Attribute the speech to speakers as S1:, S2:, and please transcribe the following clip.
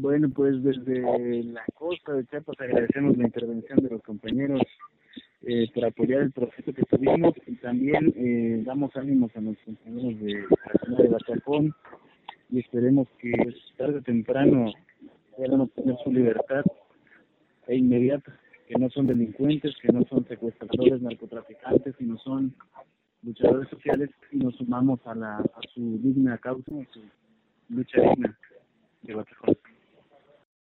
S1: Bueno, pues desde la costa de Chiapas agradecemos la intervención de los compañeros eh, por apoyar el proceso que tuvimos y también eh, damos ánimos a los compañeros de la zona de Batacón y esperemos que pues, tarde o temprano puedan obtener su libertad e inmediata, que no son delincuentes, que no son secuestradores, narcotraficantes, sino son luchadores sociales y nos sumamos a, la, a su digna causa, a su lucha digna de Batacón.